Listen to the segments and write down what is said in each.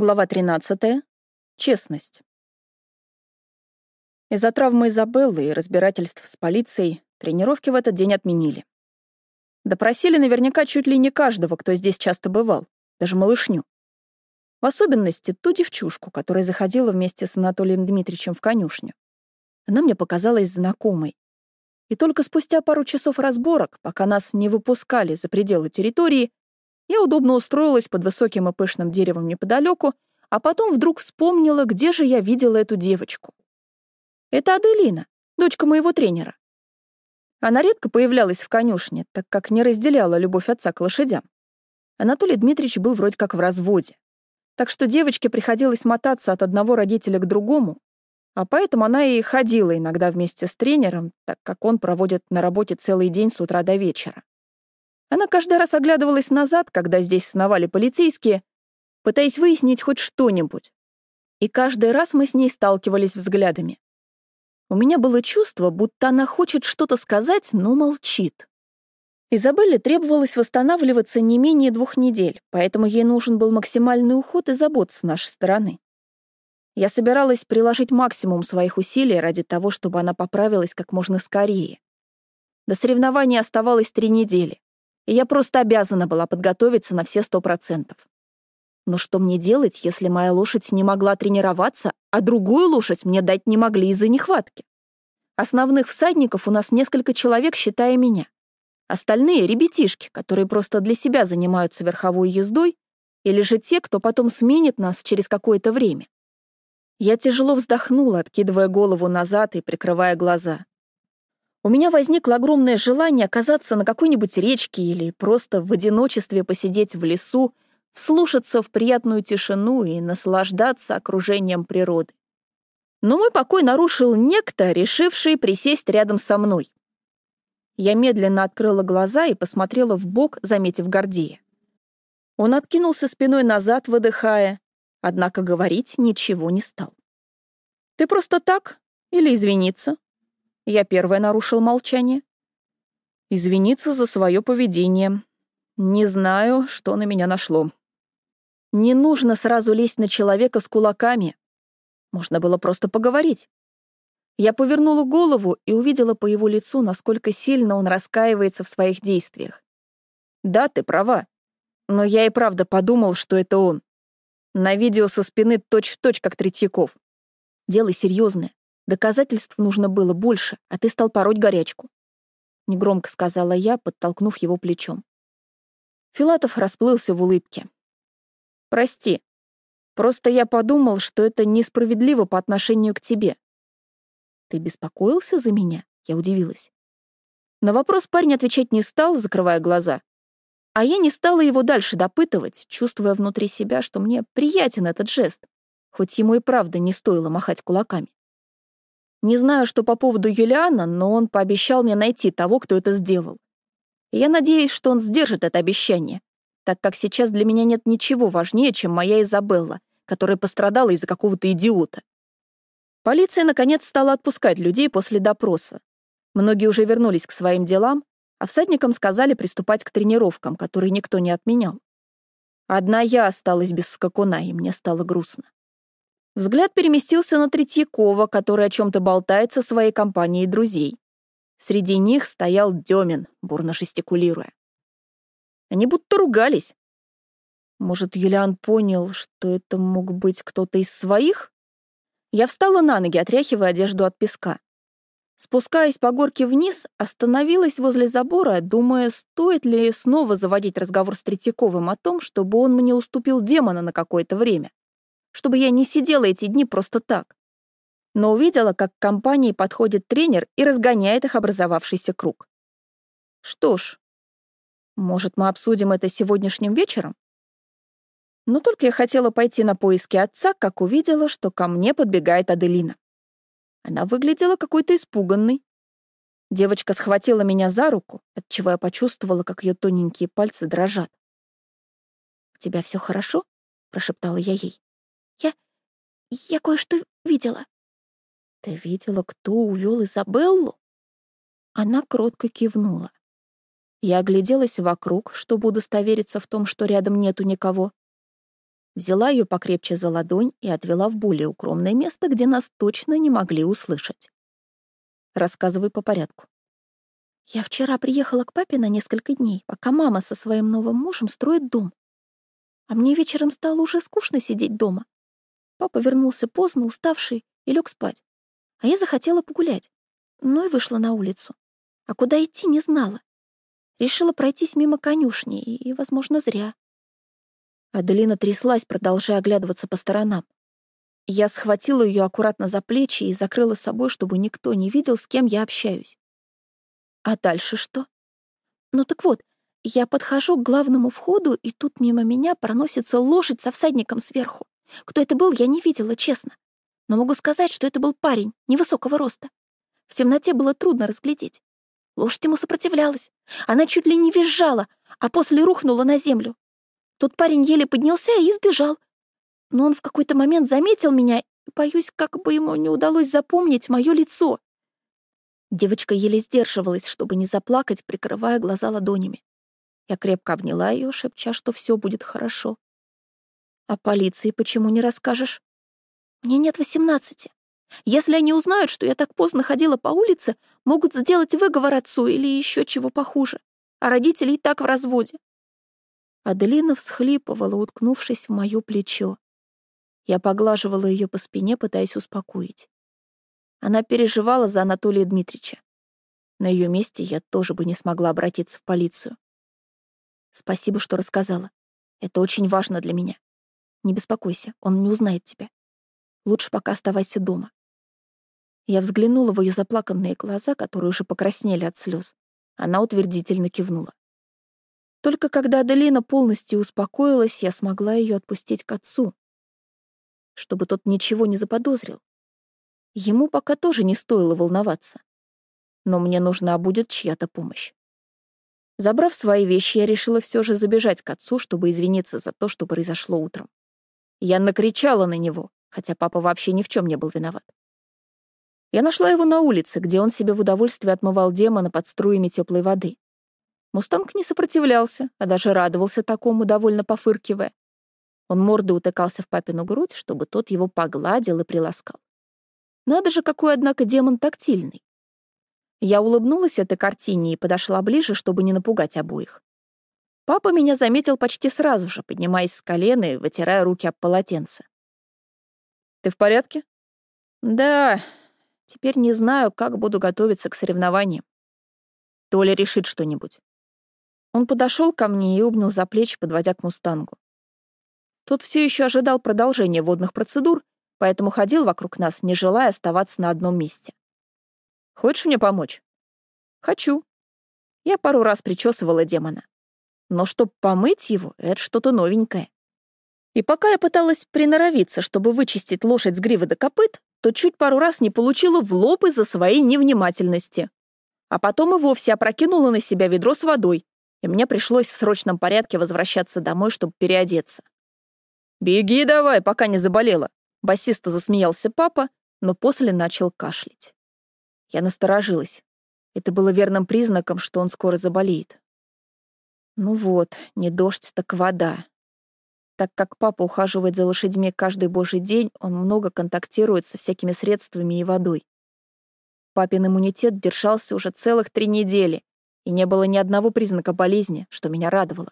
Глава 13. Честность. Из-за травмы Изабеллы и разбирательств с полицией тренировки в этот день отменили. Допросили наверняка чуть ли не каждого, кто здесь часто бывал, даже малышню. В особенности ту девчушку, которая заходила вместе с Анатолием Дмитриевичем в конюшню. Она мне показалась знакомой. И только спустя пару часов разборок, пока нас не выпускали за пределы территории, я удобно устроилась под высоким и пышным деревом неподалеку, а потом вдруг вспомнила, где же я видела эту девочку. Это Аделина, дочка моего тренера. Она редко появлялась в конюшне, так как не разделяла любовь отца к лошадям. Анатолий Дмитриевич был вроде как в разводе. Так что девочке приходилось мотаться от одного родителя к другому, а поэтому она и ходила иногда вместе с тренером, так как он проводит на работе целый день с утра до вечера. Она каждый раз оглядывалась назад, когда здесь сновали полицейские, пытаясь выяснить хоть что-нибудь. И каждый раз мы с ней сталкивались взглядами. У меня было чувство, будто она хочет что-то сказать, но молчит. Изабелле требовалось восстанавливаться не менее двух недель, поэтому ей нужен был максимальный уход и забот с нашей стороны. Я собиралась приложить максимум своих усилий ради того, чтобы она поправилась как можно скорее. До соревнований оставалось три недели и я просто обязана была подготовиться на все сто процентов. Но что мне делать, если моя лошадь не могла тренироваться, а другую лошадь мне дать не могли из-за нехватки? Основных всадников у нас несколько человек, считая меня. Остальные — ребятишки, которые просто для себя занимаются верховой ездой, или же те, кто потом сменит нас через какое-то время. Я тяжело вздохнула, откидывая голову назад и прикрывая глаза у меня возникло огромное желание оказаться на какой-нибудь речке или просто в одиночестве посидеть в лесу, вслушаться в приятную тишину и наслаждаться окружением природы. Но мой покой нарушил некто, решивший присесть рядом со мной. Я медленно открыла глаза и посмотрела в бок, заметив Гордея. Он откинулся спиной назад, выдыхая, однако говорить ничего не стал. «Ты просто так? Или извиниться?» Я первая нарушил молчание. Извиниться за свое поведение. Не знаю, что на меня нашло. Не нужно сразу лезть на человека с кулаками. Можно было просто поговорить. Я повернула голову и увидела по его лицу, насколько сильно он раскаивается в своих действиях. Да, ты права. Но я и правда подумал, что это он. На видео со спины точь-в-точь, точь, как Третьяков. Дело серьезное. Доказательств нужно было больше, а ты стал пороть горячку. Негромко сказала я, подтолкнув его плечом. Филатов расплылся в улыбке. «Прости. Просто я подумал, что это несправедливо по отношению к тебе». «Ты беспокоился за меня?» Я удивилась. На вопрос парень отвечать не стал, закрывая глаза. А я не стала его дальше допытывать, чувствуя внутри себя, что мне приятен этот жест, хоть ему и правда не стоило махать кулаками. Не знаю, что по поводу Юлиана, но он пообещал мне найти того, кто это сделал. Я надеюсь, что он сдержит это обещание, так как сейчас для меня нет ничего важнее, чем моя Изабелла, которая пострадала из-за какого-то идиота. Полиция, наконец, стала отпускать людей после допроса. Многие уже вернулись к своим делам, а всадникам сказали приступать к тренировкам, которые никто не отменял. Одна я осталась без скакуна, и мне стало грустно. Взгляд переместился на Третьякова, который о чем-то болтает со своей компанией друзей. Среди них стоял Демин, бурно жестикулируя. Они будто ругались. Может, Юлиан понял, что это мог быть кто-то из своих? Я встала на ноги, отряхивая одежду от песка. Спускаясь по горке вниз, остановилась возле забора, думая, стоит ли снова заводить разговор с Третьяковым о том, чтобы он мне уступил демона на какое-то время чтобы я не сидела эти дни просто так. Но увидела, как к компании подходит тренер и разгоняет их образовавшийся круг. Что ж, может, мы обсудим это сегодняшним вечером? Но только я хотела пойти на поиски отца, как увидела, что ко мне подбегает Аделина. Она выглядела какой-то испуганной. Девочка схватила меня за руку, отчего я почувствовала, как ее тоненькие пальцы дрожат. «У тебя все хорошо?» — прошептала я ей. Я кое-что видела». «Ты видела, кто увел Изабеллу?» Она кротко кивнула. Я огляделась вокруг, чтобы удостовериться в том, что рядом нету никого. Взяла ее покрепче за ладонь и отвела в более укромное место, где нас точно не могли услышать. Рассказывай по порядку. Я вчера приехала к папе на несколько дней, пока мама со своим новым мужем строит дом. А мне вечером стало уже скучно сидеть дома. Папа вернулся поздно, уставший, и лег спать. А я захотела погулять. Ну и вышла на улицу. А куда идти, не знала. Решила пройтись мимо конюшни, и, возможно, зря. Аделина тряслась, продолжая оглядываться по сторонам. Я схватила ее аккуратно за плечи и закрыла собой, чтобы никто не видел, с кем я общаюсь. А дальше что? Ну так вот, я подхожу к главному входу, и тут мимо меня проносится лошадь со всадником сверху. Кто это был, я не видела, честно. Но могу сказать, что это был парень, невысокого роста. В темноте было трудно разглядеть. Лошадь ему сопротивлялась. Она чуть ли не визжала, а после рухнула на землю. Тот парень еле поднялся и сбежал. Но он в какой-то момент заметил меня, и, боюсь, как бы ему не удалось запомнить мое лицо. Девочка еле сдерживалась, чтобы не заплакать, прикрывая глаза ладонями. Я крепко обняла ее, шепча, что все будет хорошо. «А полиции почему не расскажешь?» «Мне нет восемнадцати. Если они узнают, что я так поздно ходила по улице, могут сделать выговор отцу или еще чего похуже. А родители и так в разводе. Аделина всхлипывала, уткнувшись в моё плечо. Я поглаживала её по спине, пытаясь успокоить. Она переживала за Анатолия Дмитриевича. На её месте я тоже бы не смогла обратиться в полицию. Спасибо, что рассказала. Это очень важно для меня. Не беспокойся, он не узнает тебя. Лучше пока оставайся дома. Я взглянула в её заплаканные глаза, которые уже покраснели от слез. Она утвердительно кивнула. Только когда Аделина полностью успокоилась, я смогла ее отпустить к отцу, чтобы тот ничего не заподозрил. Ему пока тоже не стоило волноваться. Но мне нужна будет чья-то помощь. Забрав свои вещи, я решила все же забежать к отцу, чтобы извиниться за то, что произошло утром. Я накричала на него, хотя папа вообще ни в чем не был виноват. Я нашла его на улице, где он себе в удовольствие отмывал демона под струями теплой воды. Мустанг не сопротивлялся, а даже радовался такому, довольно пофыркивая. Он мордой утыкался в папину грудь, чтобы тот его погладил и приласкал. Надо же, какой, однако, демон тактильный. Я улыбнулась этой картине и подошла ближе, чтобы не напугать обоих. Папа меня заметил почти сразу же, поднимаясь с колена и вытирая руки об полотенце. «Ты в порядке?» «Да. Теперь не знаю, как буду готовиться к соревнованиям. Толя решит что-нибудь. Он подошел ко мне и обнял за плечи, подводя к мустангу. Тот все еще ожидал продолжения водных процедур, поэтому ходил вокруг нас, не желая оставаться на одном месте. «Хочешь мне помочь?» «Хочу». Я пару раз причесывала демона. Но чтоб помыть его, это что-то новенькое. И пока я пыталась приноровиться, чтобы вычистить лошадь с гривы до копыт, то чуть пару раз не получила в лоб из-за своей невнимательности. А потом и вовсе опрокинула на себя ведро с водой, и мне пришлось в срочном порядке возвращаться домой, чтобы переодеться. «Беги давай, пока не заболела», — басиста засмеялся папа, но после начал кашлять. Я насторожилась. Это было верным признаком, что он скоро заболеет. Ну вот, не дождь, так вода. Так как папа ухаживает за лошадьми каждый божий день, он много контактирует со всякими средствами и водой. Папин иммунитет держался уже целых три недели, и не было ни одного признака болезни, что меня радовало.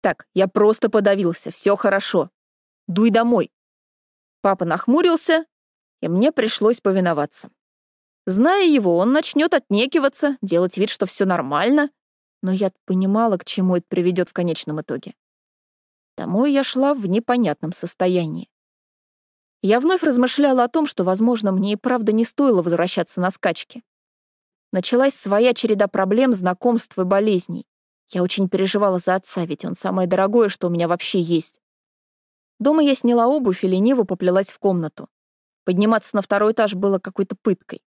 Так, я просто подавился, все хорошо. Дуй домой. Папа нахмурился, и мне пришлось повиноваться. Зная его, он начнет отнекиваться, делать вид, что все нормально, но я понимала, к чему это приведет в конечном итоге. Домой я шла в непонятном состоянии. Я вновь размышляла о том, что, возможно, мне и правда не стоило возвращаться на скачки. Началась своя череда проблем, знакомств и болезней. Я очень переживала за отца, ведь он самое дорогое, что у меня вообще есть. Дома я сняла обувь и лениво поплелась в комнату. Подниматься на второй этаж было какой-то пыткой.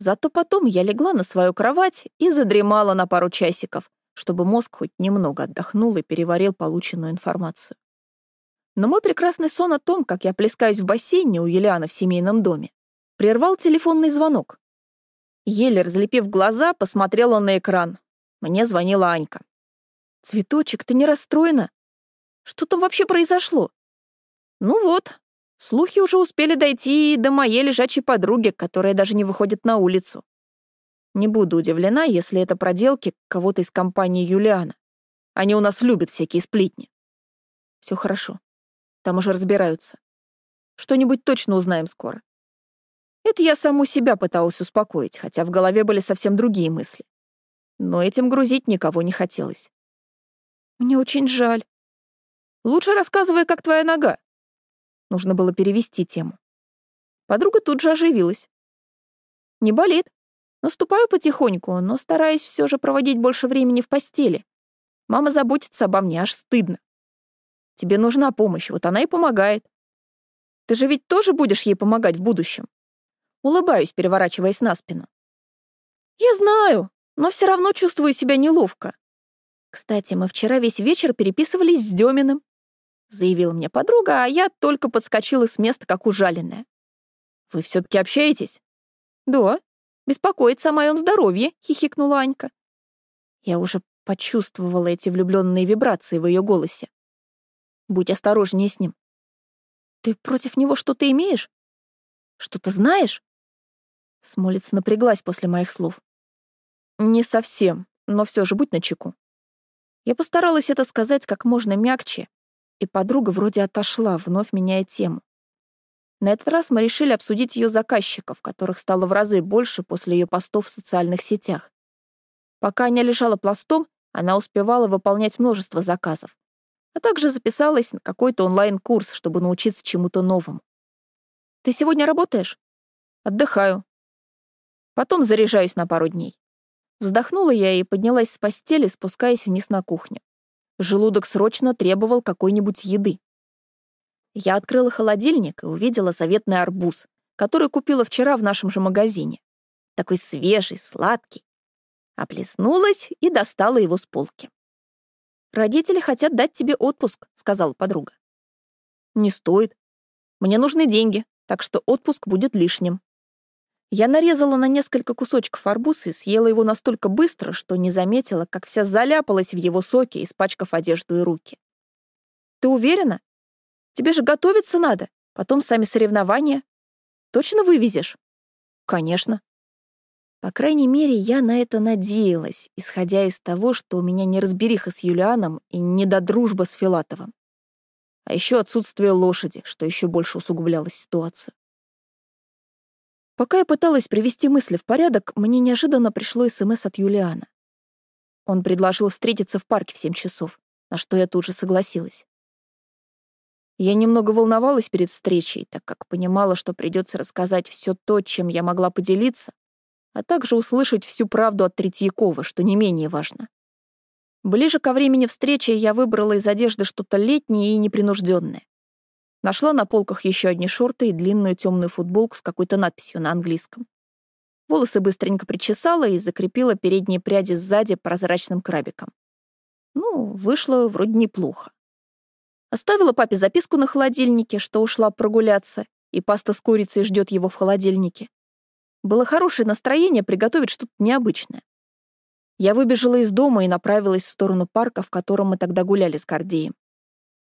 Зато потом я легла на свою кровать и задремала на пару часиков, чтобы мозг хоть немного отдохнул и переварил полученную информацию. Но мой прекрасный сон о том, как я плескаюсь в бассейне у Еляны в семейном доме, прервал телефонный звонок. Еле разлепив глаза, посмотрела на экран. Мне звонила Анька. «Цветочек, ты не расстроена? Что там вообще произошло? Ну вот, слухи уже успели дойти и до моей лежачей подруги, которая даже не выходит на улицу. Не буду удивлена, если это проделки кого-то из компании Юлиана. Они у нас любят всякие сплетни. Все хорошо. Там уже разбираются. Что-нибудь точно узнаем скоро. Это я саму себя пыталась успокоить, хотя в голове были совсем другие мысли. Но этим грузить никого не хотелось. Мне очень жаль. Лучше рассказывай, как твоя нога. Нужно было перевести тему. Подруга тут же оживилась. Не болит. Наступаю потихоньку, но стараюсь все же проводить больше времени в постели. Мама заботится обо мне, аж стыдно. Тебе нужна помощь, вот она и помогает. Ты же ведь тоже будешь ей помогать в будущем. Улыбаюсь, переворачиваясь на спину. Я знаю, но все равно чувствую себя неловко. Кстати, мы вчера весь вечер переписывались с Деминым, заявила мне подруга, а я только подскочила с места, как ужаленная. Вы все-таки общаетесь? Да, беспокоится о моем здоровье, хихикнула Анька. Я уже почувствовала эти влюбленные вибрации в ее голосе. Будь осторожнее с ним. Ты против него что-то имеешь? Что-то знаешь? Смолец напряглась после моих слов. Не совсем, но все же будь начеку. Я постаралась это сказать как можно мягче, и подруга вроде отошла, вновь меняя тему. На этот раз мы решили обсудить ее заказчиков, которых стало в разы больше после ее постов в социальных сетях. Пока Аня лежала пластом, она успевала выполнять множество заказов, а также записалась на какой-то онлайн-курс, чтобы научиться чему-то новому. «Ты сегодня работаешь?» «Отдыхаю», Потом заряжаюсь на пару дней. Вздохнула я и поднялась с постели, спускаясь вниз на кухню. Желудок срочно требовал какой-нибудь еды. Я открыла холодильник и увидела заветный арбуз, который купила вчера в нашем же магазине. Такой свежий, сладкий. Оплеснулась и достала его с полки. «Родители хотят дать тебе отпуск», — сказала подруга. «Не стоит. Мне нужны деньги, так что отпуск будет лишним», я нарезала на несколько кусочков арбуз и съела его настолько быстро, что не заметила, как вся заляпалась в его соке, испачкав одежду и руки. «Ты уверена? Тебе же готовиться надо, потом сами соревнования. Точно вывезешь?» «Конечно». По крайней мере, я на это надеялась, исходя из того, что у меня не разбериха с Юлианом и не до с Филатовым. А еще отсутствие лошади, что еще больше усугубляло ситуацию. Пока я пыталась привести мысли в порядок, мне неожиданно пришло СМС от Юлиана. Он предложил встретиться в парке в семь часов, на что я тут же согласилась. Я немного волновалась перед встречей, так как понимала, что придется рассказать все то, чем я могла поделиться, а также услышать всю правду от Третьякова, что не менее важно. Ближе ко времени встречи я выбрала из одежды что-то летнее и непринужденное. Нашла на полках еще одни шорты и длинную темную футболку с какой-то надписью на английском. Волосы быстренько причесала и закрепила передние пряди сзади прозрачным крабиком. Ну, вышло вроде неплохо. Оставила папе записку на холодильнике, что ушла прогуляться, и паста с курицей ждет его в холодильнике. Было хорошее настроение приготовить что-то необычное. Я выбежала из дома и направилась в сторону парка, в котором мы тогда гуляли с Гордеем.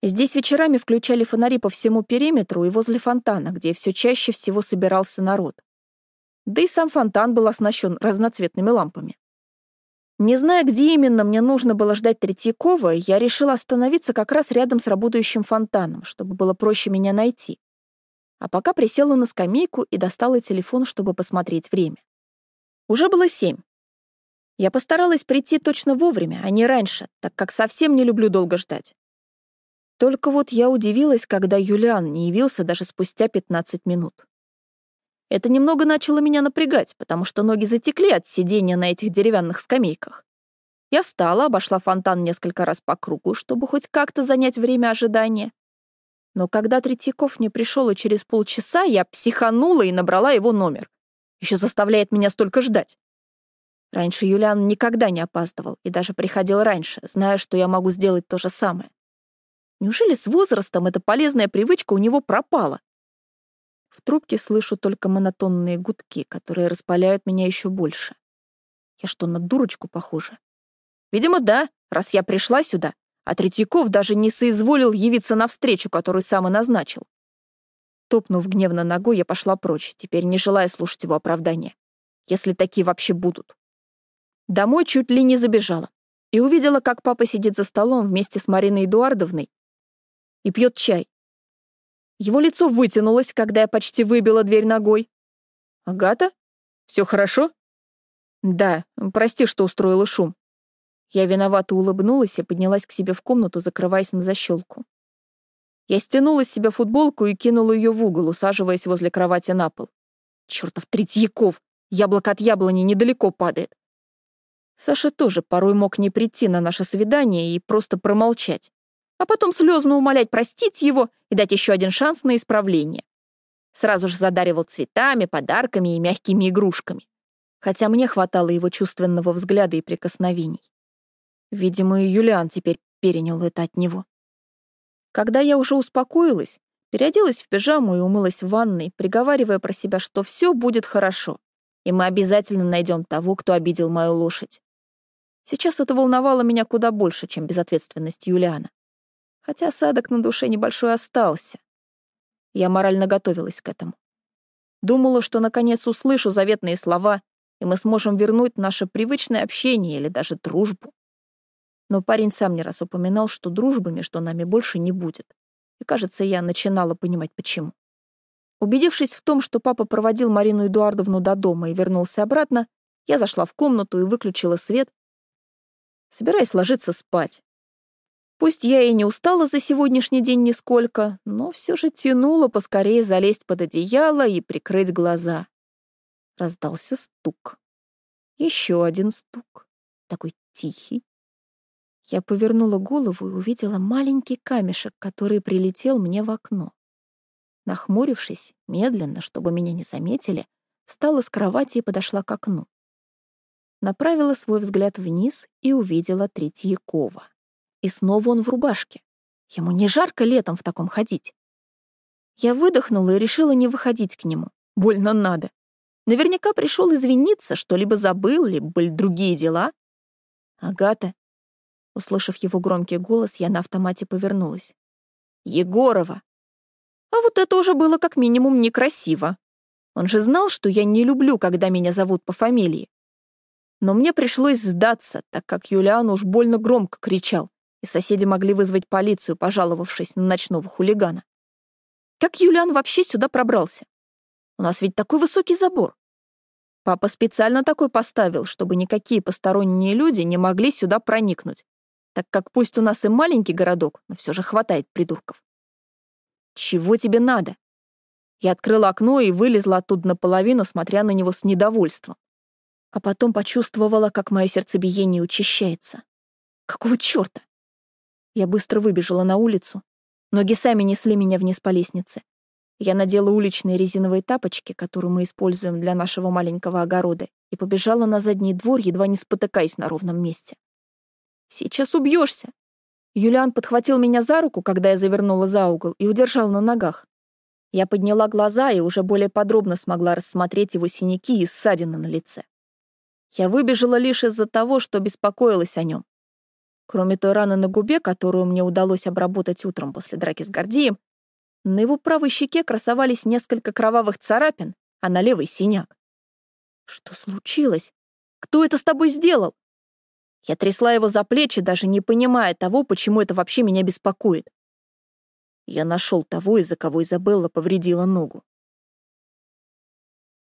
Здесь вечерами включали фонари по всему периметру и возле фонтана, где все чаще всего собирался народ. Да и сам фонтан был оснащен разноцветными лампами. Не зная, где именно мне нужно было ждать Третьякова, я решила остановиться как раз рядом с работающим фонтаном, чтобы было проще меня найти. А пока присела на скамейку и достала телефон, чтобы посмотреть время. Уже было семь. Я постаралась прийти точно вовремя, а не раньше, так как совсем не люблю долго ждать. Только вот я удивилась, когда Юлиан не явился даже спустя 15 минут. Это немного начало меня напрягать, потому что ноги затекли от сидения на этих деревянных скамейках. Я встала, обошла фонтан несколько раз по кругу, чтобы хоть как-то занять время ожидания. Но когда Третьяков не пришел и через полчаса, я психанула и набрала его номер. Еще заставляет меня столько ждать. Раньше Юлиан никогда не опаздывал и даже приходил раньше, зная, что я могу сделать то же самое. Неужели с возрастом эта полезная привычка у него пропала? В трубке слышу только монотонные гудки, которые распаляют меня еще больше. Я что, на дурочку похожа? Видимо, да, раз я пришла сюда, а Третьяков даже не соизволил явиться навстречу, которую сам и назначил. Топнув гневно ногой, я пошла прочь, теперь не желая слушать его оправдания. Если такие вообще будут. Домой чуть ли не забежала и увидела, как папа сидит за столом вместе с Мариной Эдуардовной и пьет чай. Его лицо вытянулось, когда я почти выбила дверь ногой. «Агата? Все хорошо?» «Да, прости, что устроила шум». Я виновато улыбнулась и поднялась к себе в комнату, закрываясь на защелку. Я стянула с себя футболку и кинула ее в угол, усаживаясь возле кровати на пол. Чертов Третьяков! Яблоко от яблони недалеко падает. Саша тоже порой мог не прийти на наше свидание и просто промолчать, а потом слезно умолять простить его и дать еще один шанс на исправление. Сразу же задаривал цветами, подарками и мягкими игрушками. Хотя мне хватало его чувственного взгляда и прикосновений. Видимо, и Юлиан теперь перенял это от него. Когда я уже успокоилась, переоделась в пижаму и умылась в ванной, приговаривая про себя, что все будет хорошо, и мы обязательно найдем того, кто обидел мою лошадь. Сейчас это волновало меня куда больше, чем безответственность Юлиана. Хотя осадок на душе небольшой остался. Я морально готовилась к этому. Думала, что наконец услышу заветные слова, и мы сможем вернуть наше привычное общение или даже дружбу. Но парень сам не раз упоминал, что дружбы между нами больше не будет. И, кажется, я начинала понимать, почему. Убедившись в том, что папа проводил Марину Эдуардовну до дома и вернулся обратно, я зашла в комнату и выключила свет, собираясь ложиться спать. Пусть я и не устала за сегодняшний день нисколько, но все же тянула поскорее залезть под одеяло и прикрыть глаза. Раздался стук. Еще один стук, такой тихий. Я повернула голову и увидела маленький камешек, который прилетел мне в окно. Нахмурившись, медленно, чтобы меня не заметили, встала с кровати и подошла к окну. Направила свой взгляд вниз и увидела Третьякова. И снова он в рубашке. Ему не жарко летом в таком ходить. Я выдохнула и решила не выходить к нему. Больно надо. Наверняка пришел извиниться, что либо забыл, либо были другие дела. Агата, Услышав его громкий голос, я на автомате повернулась. «Егорова!» А вот это уже было как минимум некрасиво. Он же знал, что я не люблю, когда меня зовут по фамилии. Но мне пришлось сдаться, так как Юлиан уж больно громко кричал, и соседи могли вызвать полицию, пожаловавшись на ночного хулигана. Как Юлиан вообще сюда пробрался? У нас ведь такой высокий забор. Папа специально такой поставил, чтобы никакие посторонние люди не могли сюда проникнуть так как пусть у нас и маленький городок, но все же хватает придурков. «Чего тебе надо?» Я открыла окно и вылезла оттуда наполовину, смотря на него с недовольством. А потом почувствовала, как мое сердцебиение учащается. Какого чёрта? Я быстро выбежала на улицу. Ноги сами несли меня вниз по лестнице. Я надела уличные резиновые тапочки, которые мы используем для нашего маленького огорода, и побежала на задний двор, едва не спотыкаясь на ровном месте. Сейчас убьешься. Юлиан подхватил меня за руку, когда я завернула за угол, и удержал на ногах. Я подняла глаза и уже более подробно смогла рассмотреть его синяки и ссадины на лице. Я выбежала лишь из-за того, что беспокоилась о нем. Кроме той раны на губе, которую мне удалось обработать утром после драки с Гордеем, на его правой щеке красовались несколько кровавых царапин, а на левой — синяк. Что случилось? Кто это с тобой сделал? Я трясла его за плечи, даже не понимая того, почему это вообще меня беспокоит. Я нашел того, из-за кого Изабелла повредила ногу.